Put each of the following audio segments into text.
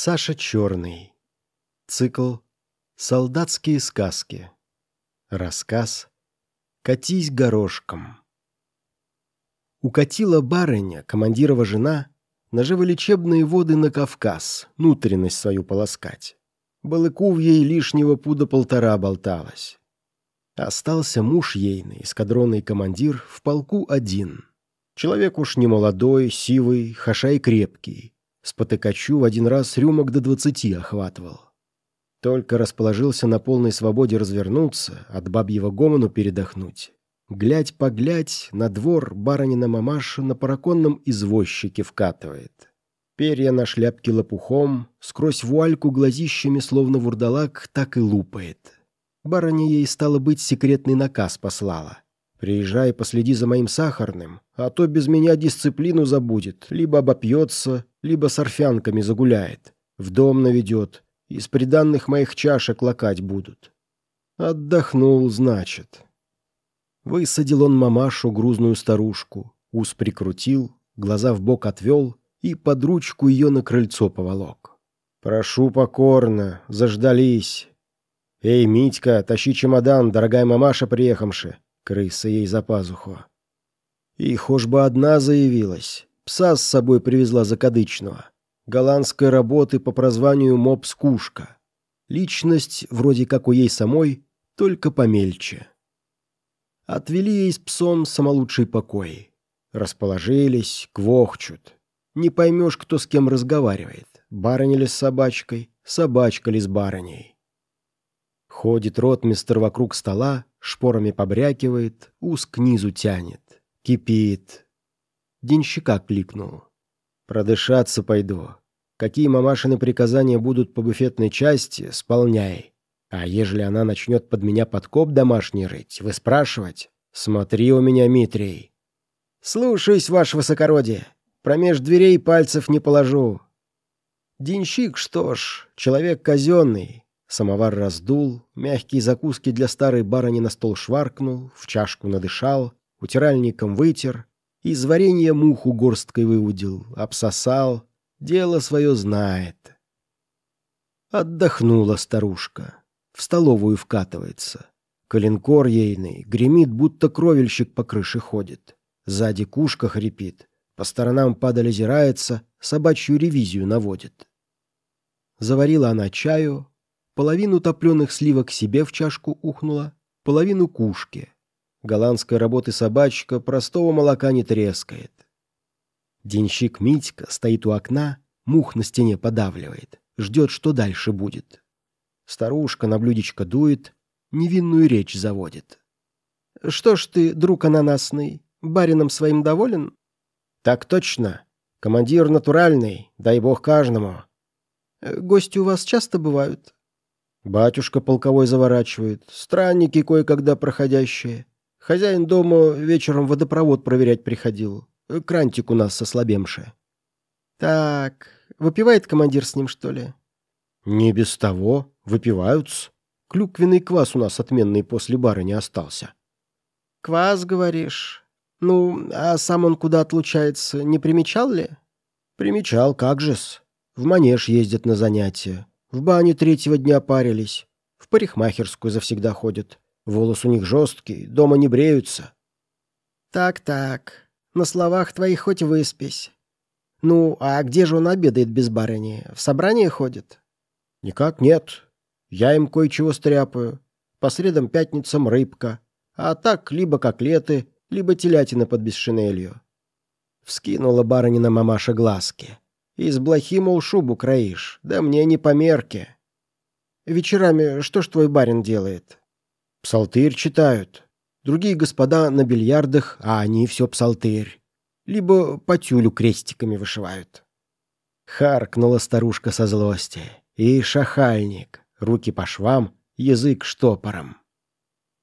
Саша Черный. Цикл «Солдатские сказки». Рассказ «Катись горошком». Укатила барыня, командирова жена, на живолечебные воды на Кавказ, внутренность свою полоскать. Балыку в ей лишнего пуда полтора болталось. Остался муж ейный, эскадронный командир, в полку один. Человек уж не молодой, сивый, хашай крепкий. Спотыкачу в один раз рюмок до двадцати охватывал. Только расположился на полной свободе развернуться, от бабьего гомону передохнуть. Глядь-поглядь, на двор барынина мамаша на параконном извозчике вкатывает. Перья на шляпке лопухом, сквозь вуальку глазищами, словно вурдалак, так и лупает. Барыня ей, стало быть, секретный наказ послала. «Приезжай, последи за моим сахарным, а то без меня дисциплину забудет, либо обопьется, либо с орфянками загуляет, в дом наведет, из приданных моих чашек лакать будут. Отдохнул, значит. Высадил он мамашу, грузную старушку, ус прикрутил, глаза в бок отвел и под ручку ее на крыльцо поволок. «Прошу покорно, заждались. Эй, Митька, тащи чемодан, дорогая мамаша приехавши!» Крыса ей за пазуху. И хошь бы одна заявилась, Пса с собой привезла закадычного. Голландской работы по прозванию мопс-кушка. Личность, вроде как у ей самой, только помельче. Отвели ей с псом самолучший покой. Расположились, квохчут. Не поймешь, кто с кем разговаривает. Барыня ли с собачкой, собачка ли с барыней. Ходит ротмистер вокруг стола, шпорами побрякивает, ус к низу тянет. Кипит, Денщика кликнул. «Продышаться пойду. Какие мамашины приказания будут по буфетной части, сполняй. А ежели она начнет под меня подкоп домашний рыть, вы спрашивать? Смотри у меня, Митрий». «Слушаюсь, ваше высокородие. Промеж дверей пальцев не положу». Денщик, что ж, человек казенный. Самовар раздул, мягкие закуски для старой барыни на стол шваркнул, в чашку надышал, утиральником вытер, из варенья муху горсткой выудил, обсосал, дело свое знает. Отдохнула старушка, в столовую вкатывается. Коленкор ейный гремит, будто кровельщик по крыше ходит. Сзади кушка хрипит, по сторонам падаль озирается, собачью ревизию наводит. Заварила она чаю, половину топленых сливок себе в чашку ухнула, половину кушке — Голландской работы собачка простого молока не трескает. Денщик Митька стоит у окна, мух на стене подавливает, ждет, что дальше будет. Старушка на блюдечко дует, невинную речь заводит. «Что ж ты, друг ананасный, барином своим доволен?» «Так точно. Командир натуральный, дай бог каждому». «Гости у вас часто бывают?» «Батюшка полковой заворачивает, странники кое-когда проходящие. Хозяин дома вечером водопровод проверять приходил. Крантик у нас ослабемший. Так, выпивает командир с ним, что ли? Не без того. Выпиваются. Клюквенный квас у нас отменный после бара не остался. Квас, говоришь? Ну, а сам он куда отлучается, не примечал ли? Примечал, как же-с. В манеж ездят на занятия. В бане третьего дня парились. В парикмахерскую завсегда ходят. Волос у них жесткий, дома не бреются. Так-так, на словах твоих хоть выспись. Ну, а где же он обедает без барыни? В собрание ходит? Никак нет. Я им кое-чего стряпаю. По средам пятницам рыбка. А так либо котлеты, либо телятина под бесшинелью. Вскинула барынина мамаша глазки. Из блохи, мол, шубу кроишь, да мне не по мерке. Вечерами что ж твой барин делает? Псалтырь читают. Другие господа на бильярдах, а они все псалтырь. Либо по тюлю крестиками вышивают. Харкнула старушка со злости. И шахальник. Руки по швам, язык штопором.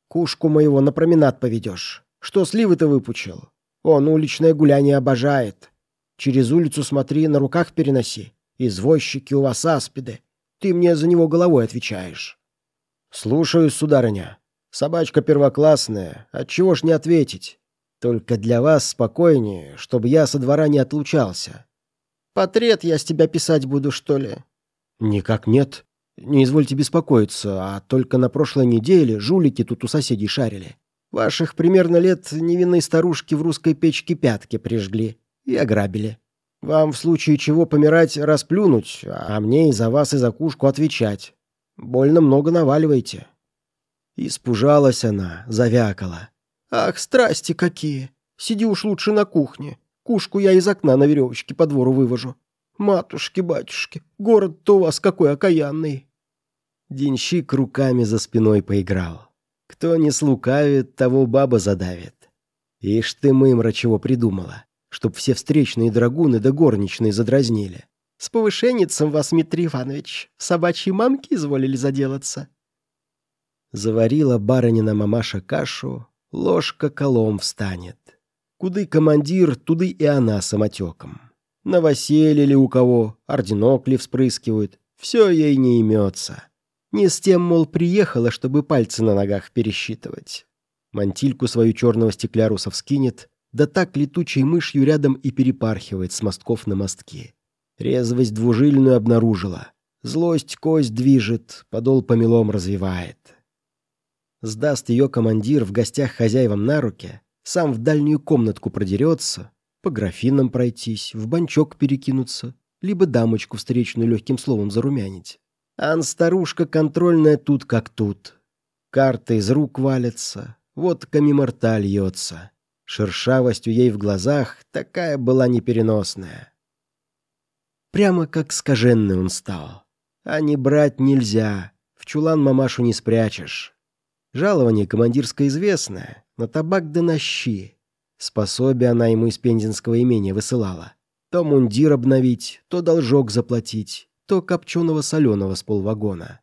Кушку моего на променад поведешь. Что сливы-то выпучил? Он уличное гуляние обожает. Через улицу смотри, на руках переноси. Извозчики у вас аспиды. Ты мне за него головой отвечаешь. Слушаю, сударыня. Собачка первоклассная, отчего ж не ответить? Только для вас спокойнее, чтобы я со двора не отлучался. Портрет я с тебя писать буду, что ли? Никак нет. Не извольте беспокоиться, а только на прошлой неделе жулики тут у соседей шарили. Ваших примерно лет невинной старушки в русской печке пятки прижгли и ограбили. Вам в случае чего помирать расплюнуть, а мне и за вас и за кушку отвечать. Больно много наваливаете». Испужалась она, завякала. «Ах, страсти какие! Сиди уж лучше на кухне. Кушку я из окна на веревочке по двору вывожу. Матушки-батюшки, город-то у вас какой окаянный!» Денщик руками за спиной поиграл. Кто не слукавит, того баба задавит. Ишь ты, мымра, чего придумала, чтоб все встречные драгуны да горничные задразнили. С повышенницем вас, Дмитрий Иванович, собачьи мамки изволили заделаться. Заварила барынина мамаша кашу, ложка колом встанет. Куды командир, туды и она самотеком. Новоселье ли у кого, орденок ли вспрыскивают, все ей не имется. Не с тем, мол, приехала, чтобы пальцы на ногах пересчитывать. Мантильку свою черного стеклярусов скинет, да так летучей мышью рядом и перепархивает с мостков на мостки. Резвость двужильную обнаружила. Злость кость движет, подол помелом развивает. Сдаст ее командир в гостях хозяевам на руки, сам в дальнюю комнатку продерется, по графинам пройтись, в банчок перекинуться, либо дамочку встречную легким словом зарумянить. Ан старушка контрольная тут как тут. Карта из рук валится, вот мимо рта льется. Шершавостью ей в глазах такая была непереносная. Прямо как скаженный он стал. А не брать нельзя, в чулан мамашу не спрячешь. Жалование командирское известное, на табак да на щи. Способие она ему из пензенского имения высылала. То мундир обновить, то должок заплатить, то копченого соленого с полвагона.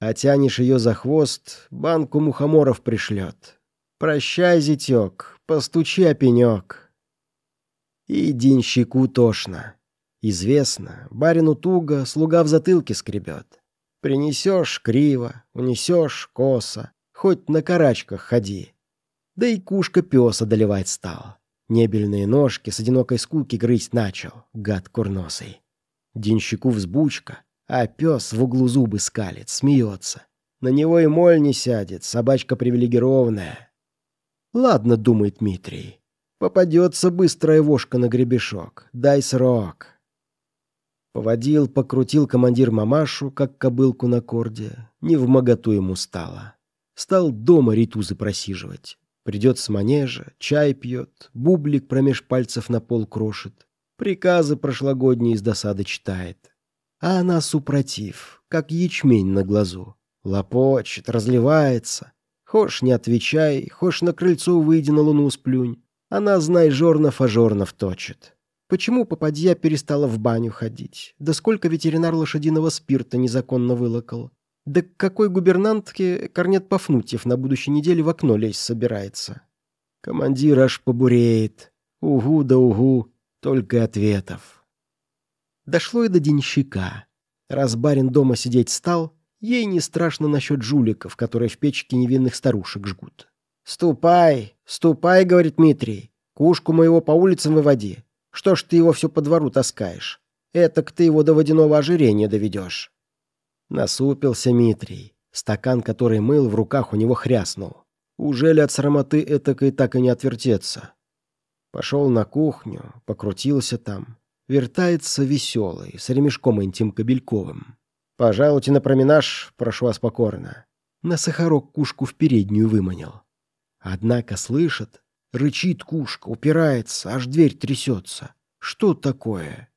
А тянешь ее за хвост, банку мухоморов пришлет. Прощай, зятек, постучи о пенек. И денщику тошно. Известно, барину туго, слуга в затылке скребет. Принесешь криво, унесешь косо, хоть на карачках ходи. Да и кушка пес одолевать стал. Небельные ножки с одинокой скуки грызть начал, гад курносый. Денщику взбучка, а пес в углу зубы скалит, смеется. На него и моль не сядет, собачка привилегированная. Ладно, думает Дмитрий, попадется быстрая вошка на гребешок, дай срок. Поводил, покрутил командир мамашу, как кобылку на корде, не в моготу ему стало. Стал дома ритузы просиживать. Придет с манежа, чай пьет, бублик промеж пальцев на пол крошит. Приказы прошлогодние из досады читает. А она супротив, как ячмень на глазу. Лопочет, разливается. Хошь не отвечай, хошь на крыльцо выйди на луну сплюнь. Она, знай, жорнов, а жорнов точит. Почему попадья перестала в баню ходить? Да сколько ветеринар лошадиного спирта незаконно вылокал? Да к какой губернантке Корнет Пафнутьев на будущей неделе в окно лезть собирается? Командир аж побуреет. Угу да угу только ответов. Дошло и до денщика. Раз барин дома сидеть стал, ей не страшно насчет жуликов, которые в печке невинных старушек жгут. «Ступай, ступай», — говорит Дмитрий, — «кушку моего по улицам выводи. Что ж ты его все по двору таскаешь? Этак ты его до водяного ожирения доведешь». Насупился Митрий. Стакан, который мыл, в руках у него хряснул. Ужели от срамоты этакой так и не отвертеться? Пошел на кухню, покрутился там. Вертается веселый, с ремешком интим Кобельковым. «Пожалуйте на променаж, прошу вас покорно». На сахарок кушку в переднюю выманил. Однако слышит, рычит кушка, упирается, аж дверь трясется. Что такое?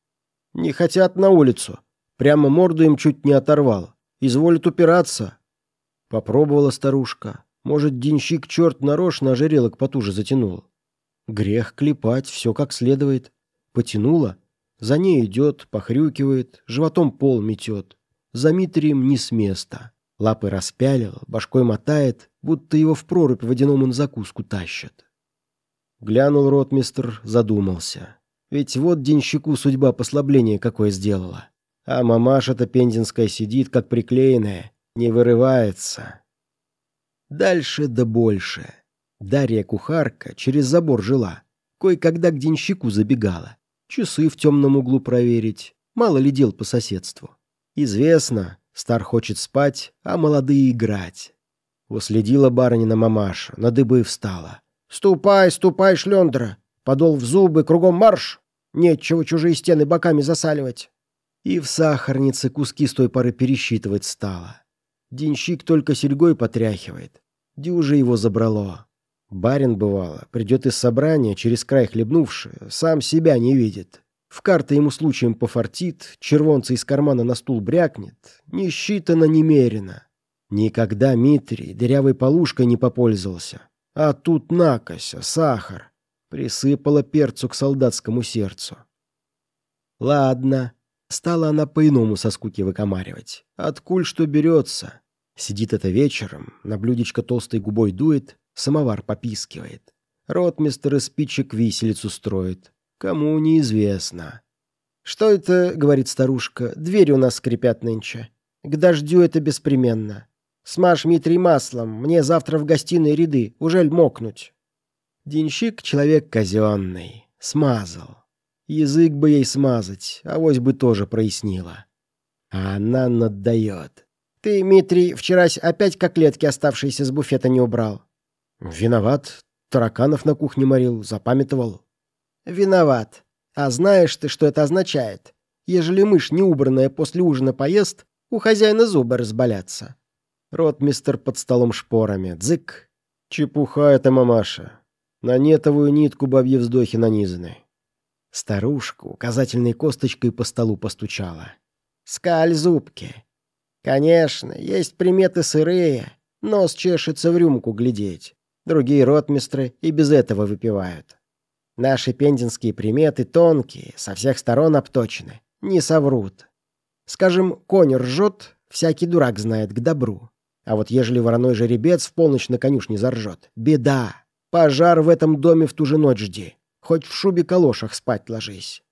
Не хотят на улицу. Прямо морду им чуть не оторвал. Изволит упираться. Попробовала старушка. Может, денщик черт нарочно ожерелок потуже затянул. Грех клепать, все как следует. Потянула. За ней идет, похрюкивает, животом пол метет. За Митрием не с места. Лапы распялил, башкой мотает, будто его в прорубь водяному на закуску тащат. Глянул ротмистр, задумался. Ведь вот денщику судьба послабления какое сделала. А мамаша-то пензенская сидит, как приклеенная, не вырывается. Дальше да больше. Дарья кухарка через забор жила. Кое-когда к денщику забегала. Часы в темном углу проверить. Мало ли дел по соседству. Известно, стар хочет спать, а молодые играть. Уследила барынина мамаша, на дыбы встала. «Ступай, ступай, шлендра! Подол в зубы, кругом марш! Нечего чужие стены боками засаливать!» И в сахарнице куски с той поры пересчитывать стала. Денщик только серьгой потряхивает. Дюже его забрало. Барин, бывало, придет из собрания, через край хлебнувший, сам себя не видит. В карты ему случаем пофартит, червонца из кармана на стул брякнет. Не считано немерено. Никогда Митрий дырявой полушкой не попользовался. А тут накося, сахар. Присыпала перцу к солдатскому сердцу. Ладно. Стала она по-иному со скуки выкомаривать. Откуль что берется. Сидит это вечером, на блюдечко толстой губой дует, самовар попискивает. Ротмистер из спичек виселицу строит. Кому неизвестно. «Что это, — говорит старушка, — двери у нас скрипят нынче. К дождю это беспременно. Смажь Митрий маслом, мне завтра в гостиной ряды, ужель мокнуть?» Денщик — человек казенный, смазал. Язык бы ей смазать, авось бы тоже прояснила. А она наддает. «Ты, Митрий, вчерась опять коклетки, оставшиеся с буфета, не убрал?» «Виноват. Тараканов на кухне морил, запамятовал». «Виноват. А знаешь ты, что это означает? Ежели мышь неубранная после ужина поест, у хозяина зубы разболятся». Ротмистер под столом шпорами. Дзык. Чепуха это, мамаша. На нетовую нитку бабьи вздохи нанизаны. Старушка указательной косточкой по столу постучала. «Скаль зубки. Конечно, есть приметы сырые. Нос чешется в рюмку глядеть. Другие ротмистры и без этого выпивают. Наши пендинские приметы тонкие, со всех сторон обточены, не соврут. Скажем, конь ржет, всякий дурак знает к добру. А вот ежели вороной жеребец в полночь на конюшне заржет, беда. Пожар в этом доме в ту же ночь жди. Хоть в шубе-калошах спать ложись.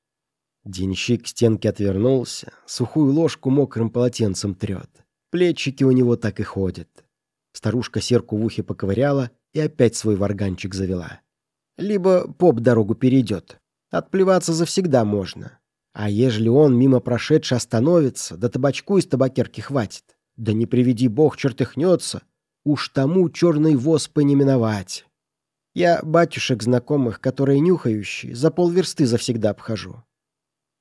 Денщик к стенке отвернулся, сухую ложку мокрым полотенцем трет. Плечики у него так и ходят. Старушка серку в ухе поковыряла и опять свой варганчик завела. Либо поп дорогу перейдет. Отплеваться завсегда можно. А ежели он мимо прошедший остановится, да табачку из табакерки хватит, да не приведи бог чертыхнется, уж тому черный воз не миновать. Я батюшек знакомых, которые нюхающие, за полверсты завсегда обхожу.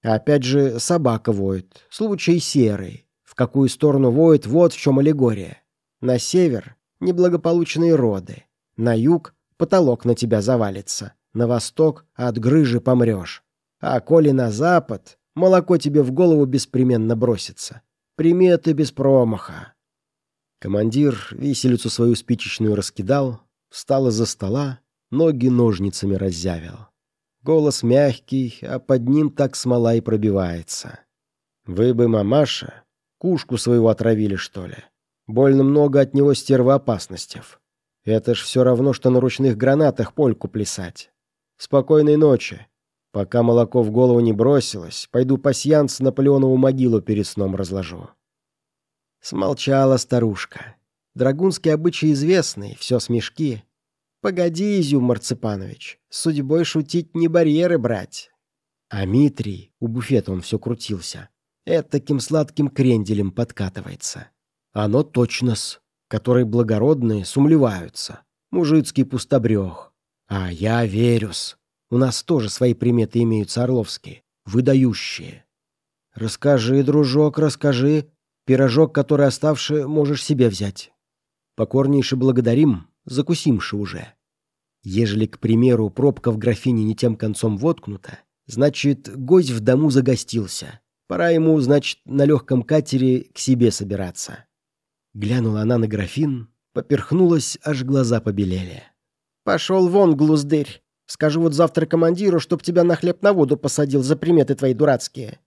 А опять же собака воет, случай серый. В какую сторону воет, вот в чем аллегория. На север — неблагополучные роды, на юг потолок на тебя завалится. На восток от грыжи помрешь. А коли на запад, молоко тебе в голову беспременно бросится. Приметы без промаха. Командир виселицу свою спичечную раскидал, встал из-за стола, ноги ножницами раззявил. Голос мягкий, а под ним так смола и пробивается. Вы бы, мамаша, кушку своего отравили, что ли? Больно много от него стерва. Это ж все равно, что на ручных гранатах польку плясать. Спокойной ночи. Пока молоко в голову не бросилось, пойду пасьянс Наполеонову могилу перед сном разложу. Смолчала старушка. Драгунские обычаи известны, все смешки. Погоди, Изюм Марципанович, с судьбой шутить не барьеры брать. А Митрий, у буфета он все крутился, таким сладким кренделем подкатывается. Оно точно-с которые благородные сумлеваются. Мужицкий пустобрех. А я верюс. У нас тоже свои приметы имеются орловские, выдающие. Расскажи, дружок, расскажи. Пирожок, который оставший, можешь себе взять. Покорнейше благодарим, закусимши уже. Ежели, к примеру, пробка в графине не тем концом воткнута, значит, гость в дому загостился. Пора ему, значит, на легком катере к себе собираться. Глянула она на графин, поперхнулась, аж глаза побелели. «Пошел вон, глуздырь! Скажу вот завтра командиру, чтоб тебя на хлеб на воду посадил за приметы твои дурацкие».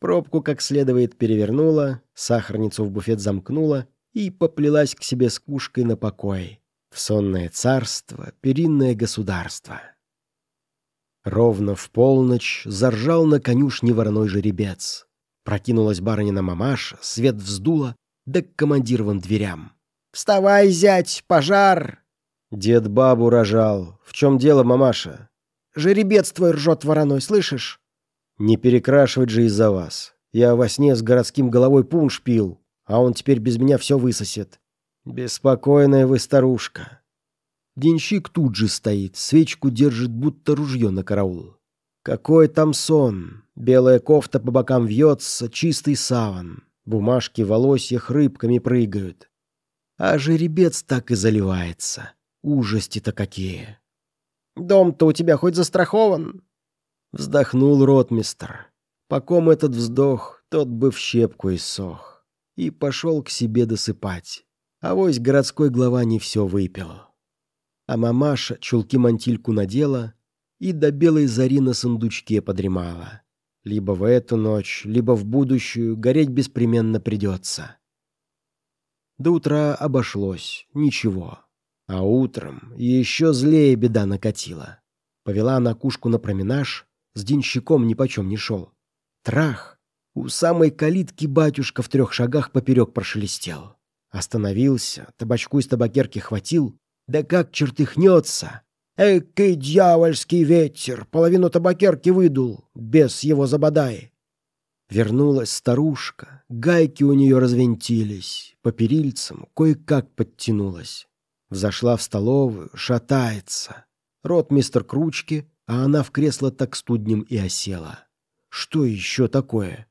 Пробку как следует перевернула, сахарницу в буфет замкнула и поплелась к себе с кушкой на покой. В сонное царство, перинное государство. Ровно в полночь заржал на конюшне вороной жеребец. Прокинулась барынина мамаша, свет вздула, да к командировым дверям. «Вставай, зять, пожар!» Дед бабу рожал. «В чем дело, мамаша?» «Жеребец твой ржет вороной, слышишь?» «Не перекрашивать же из-за вас. Я во сне с городским головой пунш пил, а он теперь без меня все высосет. Беспокойная вы старушка. Денщик тут же стоит, свечку держит, будто ружье на караул. Какой там сон! Белая кофта по бокам вьется, чистый саван. Бумажки в волосьях рыбками прыгают. А жеребец так и заливается. Ужасти-то какие! «Дом-то у тебя хоть застрахован?» Вздохнул ротмистр. По ком этот вздох, тот бы в щепку иссох. И пошел к себе досыпать. А вось городской глава не все выпил. А мамаша чулки-мантильку надела и до белой зари на сундучке подремала. Либо в эту ночь, либо в будущую гореть беспременно придется. До утра обошлось, ничего. А утром еще злее беда накатила. Повела она кушку на променаж, с денщиком нипочем не шел. Трах! У самой калитки батюшка в трех шагах поперек прошелестел. Остановился, табачку из табакерки хватил, да как чертыхнется. Экий дьявольский ветер, половину табакерки выдул, без его забодай. Вернулась старушка, гайки у нее развинтились, по перильцам кое-как подтянулась. Взошла в столовую, шатается. Рот мистер Кручки, а она в кресло так студнем и осела. Что еще такое?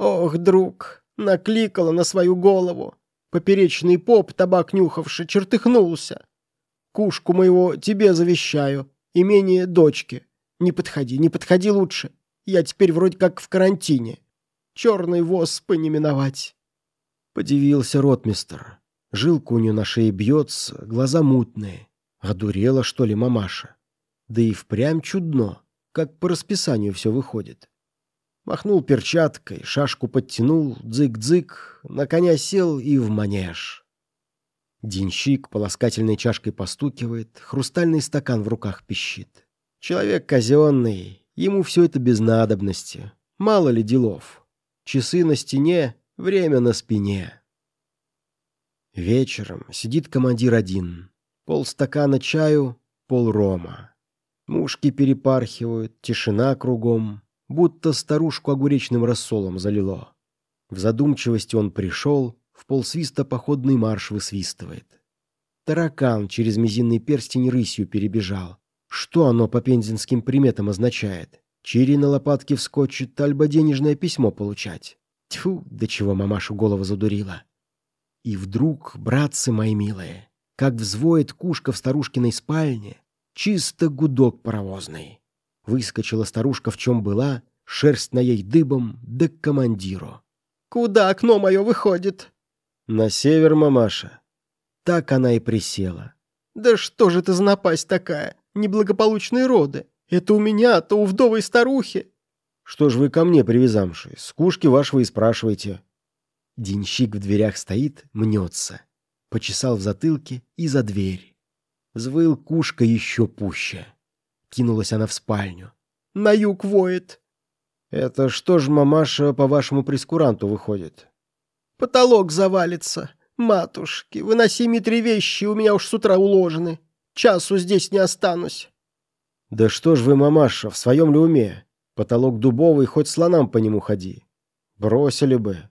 «Ох, друг, накликала на свою голову. Поперечный поп, табак нюхавший, чертыхнулся. Кушку моего тебе завещаю, имение дочки. Не подходи, не подходи лучше. Я теперь вроде как в карантине. Черный воз не миновать. Подивился ротмистер. Жилка у нее на шее бьется, глаза мутные. Одурела, что ли, мамаша? Да и впрямь чудно, как по расписанию все выходит. Махнул перчаткой, шашку подтянул, дзык-дзык, на коня сел и в манеж. Денщик полоскательной чашкой постукивает, хрустальный стакан в руках пищит. Человек казенный, ему все это без надобности. Мало ли делов. Часы на стене, время на спине. Вечером сидит командир один. Полстакана чаю, пол рома. Мушки перепархивают, тишина кругом, будто старушку огуречным рассолом залило. В задумчивости он пришел, в полсвиста походный марш высвистывает. Таракан через мизинный перстень рысью перебежал. Что оно по пензенским приметам означает? Чири на лопатке вскочит, альбо денежное письмо получать. Тьфу, до чего мамашу голову задурила. И вдруг, братцы мои милые, как взвоет кушка в старушкиной спальне, чисто гудок паровозный. Выскочила старушка в чем была, шерсть на ей дыбом, да к командиру. «Куда окно мое выходит?» «На север, мамаша». Так она и присела. «Да что же это за напасть такая? Неблагополучные роды. Это у меня, то у вдовой старухи». «Что ж вы ко мне, привязамши? Скушки вашего и спрашиваете». Денщик в дверях стоит, мнется. Почесал в затылке и за дверь. Взвыл кушка еще пуще. Кинулась она в спальню. «На юг воет!» «Это что ж, мамаша, по вашему прескуранту выходит?» «Потолок завалится. Матушки, выноси Митри вещи, у меня уж с утра уложены. Часу здесь не останусь». «Да что ж вы, мамаша, в своем ли уме? Потолок дубовый, хоть слонам по нему ходи. Бросили бы».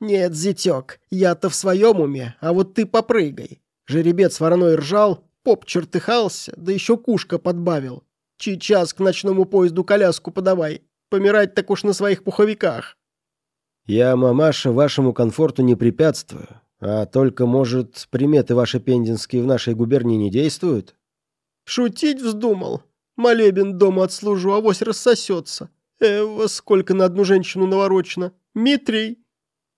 «Нет, зятек, я-то в своем уме, а вот ты попрыгай. Жеребец вороной ржал, поп чертыхался, да еще кушка подбавил. Сейчас к ночному поезду коляску подавай. Помирать так уж на своих пуховиках». «Я, мамаша, вашему комфорту не препятствую. А только, может, приметы ваши пендинские в нашей губернии не действуют?» «Шутить вздумал? Молебен дома отслужу, авось рассосется. Эва, сколько на одну женщину наворочено. Митрий!»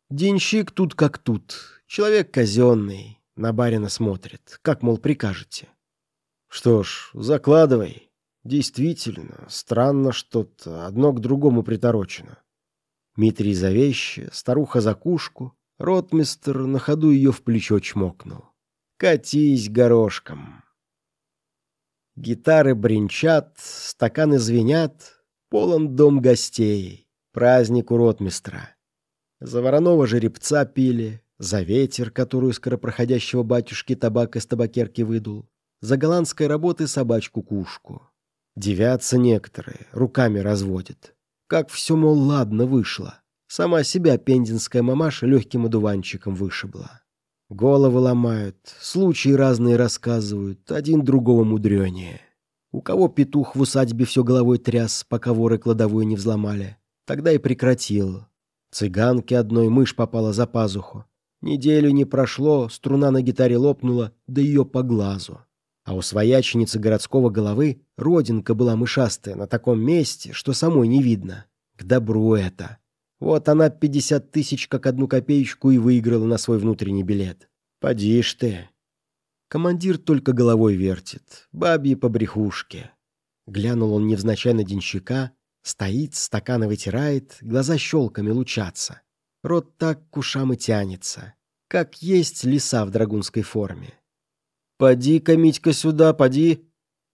Денщик тут как тут. Человек казенный. На барина смотрит. Как, мол, прикажете. Что ж, закладывай. Действительно, странно что-то, одно к другому приторочено. Митрий за вещи, старуха за кушку, ротмистер на ходу ее в плечо чмокнул. «Катись горошком!» Гитары бренчат, стаканы звенят, полон дом гостей, праздник у ротмистра. За вороного жеребца пили, за ветер, которую скоропроходящего батюшки табак из табакерки выдул, за голландской работы собачку-кушку. Девятся некоторые, руками разводят. Как все, мол, ладно вышло. Сама себя пендинская мамаша легким одуванчиком вышибла. Головы ломают, случаи разные рассказывают, один другого мудренее. У кого петух в усадьбе все головой тряс, пока воры кладовую не взломали, тогда и прекратил. Цыганке одной мышь попала за пазуху. Неделю не прошло, струна на гитаре лопнула, да ее по глазу. А у свояченицы городского головы родинка была мышастая на таком месте, что самой не видно. К добру это. Вот она пятьдесят тысяч как одну копеечку и выиграла на свой внутренний билет. Поди ж ты. Командир только головой вертит. Бабьи по брехушке. Глянул он невзначай на денщика. Стоит, стаканы вытирает, глаза щелками лучатся. Рот так к ушам и тянется. Как есть лиса в драгунской форме. «Поди-ка, Митька, сюда, поди.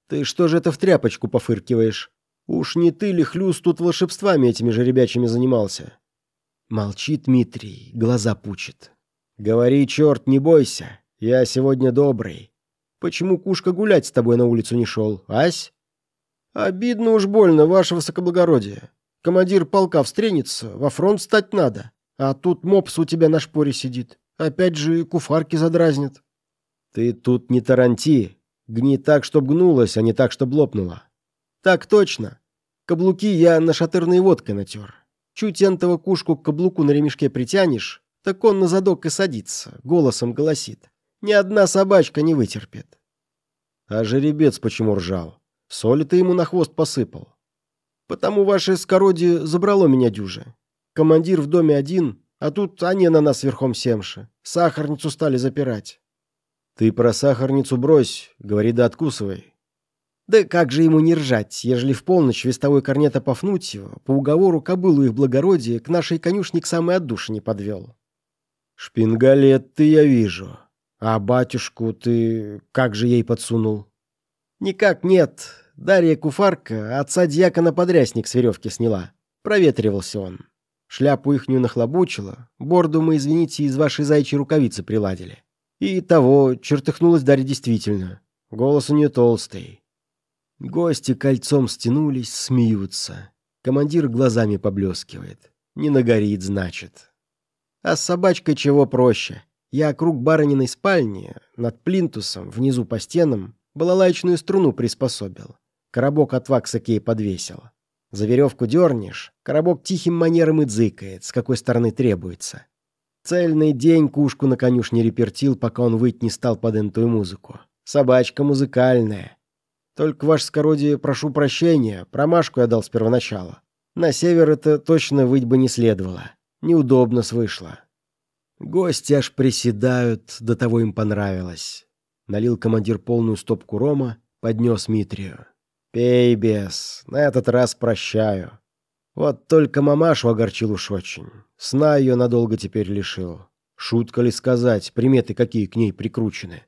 Ты что же это в тряпочку пофыркиваешь? Уж не ты ли хлюс тут волшебствами этими же ребячими занимался?» Молчит Дмитрий, глаза пучит. «Говори, черт, не бойся. Я сегодня добрый. Почему Кушка гулять с тобой на улицу не шел, ась?» «Обидно уж больно, ваше высокоблагородие. Командир полка встренется, во фронт стать надо. А тут мопс у тебя на шпоре сидит. Опять же куфарки задразнят». «Ты тут не таранти. Гни так, чтоб гнулась, а не так, чтоб лопнула». «Так точно. Каблуки я на нашатырной водкой натер. Чуть энтого кушку к каблуку на ремешке притянешь, так он на задок и садится, голосом голосит. Ни одна собачка не вытерпит». «А жеребец почему ржал? Соли ты ему на хвост посыпал?» «Потому ваше скородие забрало меня дюже. Командир в доме один, а тут они на нас верхом семши. Сахарницу стали запирать». «Ты про сахарницу брось, говори да откусывай». Да как же ему не ржать, ежели в полночь вестовой корнета Пафнутьева по уговору кобылу их благородия к нашей конюшне к самой отдушине подвел. «Шпингалет ты я вижу. А батюшку ты как же ей подсунул?» «Никак нет. Дарья Куфарка отца дьякона подрясник с веревки сняла. Проветривался он. Шляпу ихнюю нахлобучила, борду мы, извините, из вашей зайчьей рукавицы приладили. И того, чертыхнулась Дарья действительно. Голос у нее толстый. Гости кольцом стянулись, смеются. Командир глазами поблескивает. Не нагорит, значит. А с собачкой чего проще. Я круг барыниной спальни, над плинтусом, внизу по стенам, балалайчную струну приспособил. Коробок от вакса кей подвесил. За веревку дернешь, коробок тихим манером и дзыкает, с какой стороны требуется. Цельный день кушку на конюшне репертил, пока он выть не стал под энтую музыку. Собачка музыкальная. Только, ваше скородие, прошу прощения, промашку я дал с первоначала. На север это точно выть бы не следовало. Неудобно свышло. Гости аж приседают, до того им понравилось. Налил командир полную стопку рома, поднес Митрию. «Пей, бес, на этот раз прощаю. Вот только мамашу огорчил уж очень. Сна ее надолго теперь лишил. Шутка ли сказать, приметы какие к ней прикручены?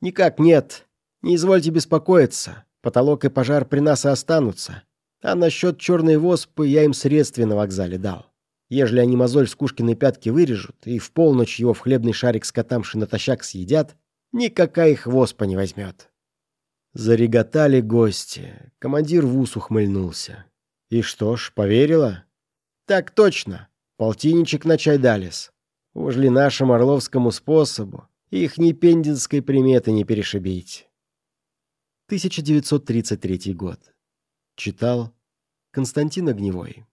Никак нет. Не извольте беспокоиться. Потолок и пожар при нас и останутся. А насчет черной воспы я им средстве на вокзале дал. Ежели они мозоль с Кушкиной пятки вырежут и в полночь его в хлебный шарик скотамши натощак съедят, никакая их воспа не возьмет. Зареготали гости. Командир в ус ухмыльнулся. И что ж, поверила? Так точно. Полтинничек на чай далис. Уж ли нашему орловскому способу их ни пендинской приметы не перешибить. 1933 год. Читал Константин Огневой.